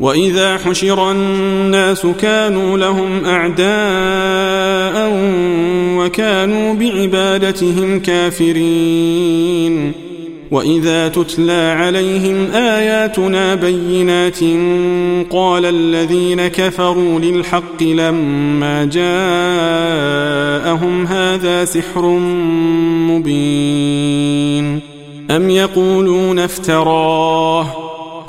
وإذا حشر الناس كانوا لهم أعداء وكانوا بعبادتهم كافرين. وإذا تتلى عليهم آياتنا بينات قال الذين كفروا للحق لما جاءهم هذا سحر مبين. أم يقولون افتراه؟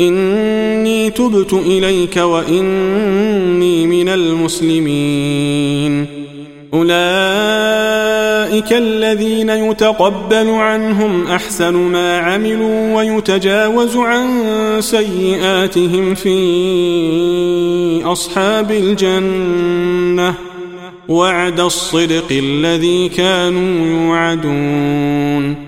إني تبت إليك وإني من المسلمين. أولئك الذين يتقبل عنهم أحسن ما عملوا ويتجاوز عن سيئاتهم في أصحاب الجنة. وعد الصدق الذي كانوا يوعدون.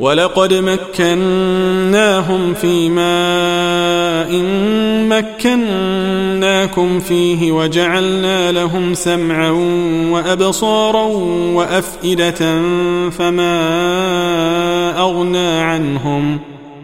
ولقد مكناهم في ماء مكناكم فيه وجعلنا لهم سمعا وأبصارا وأفئدة فما أغنى عنهم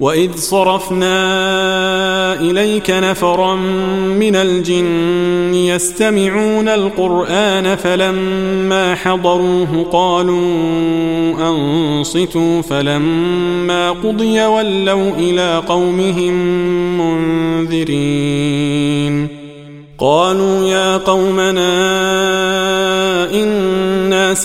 واذ صرفنا اليك نفرا من الجن يستمعون القران فلما حضروه قالوا انصتوا فلما قضي ولوا إلى قومهم منذرين قالوا يا قومنا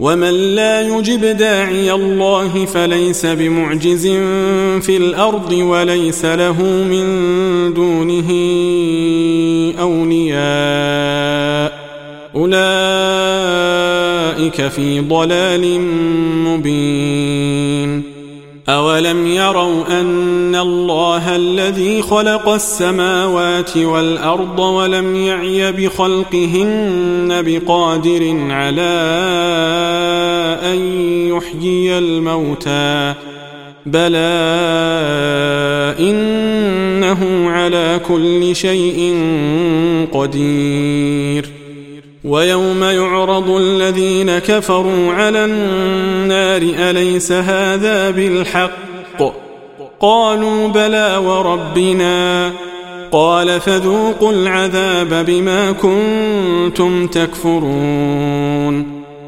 ومن لا يجب داعي الله فليس بمعجز في الأرض وليس له من دونه اولياء اولئك في ضلال مبين أولم يروا أن الله الذي خلق السماوات والأرض ولم يعي بخلقهن بقادر على يحيي الموتى. بلى إنه على كل شيء قدير. ويوم يعرض الذين كفروا على النار أليس هذا بالحق؟ قالوا بلى وربنا. قال فذوقوا العذاب بما كنتم تكفرون.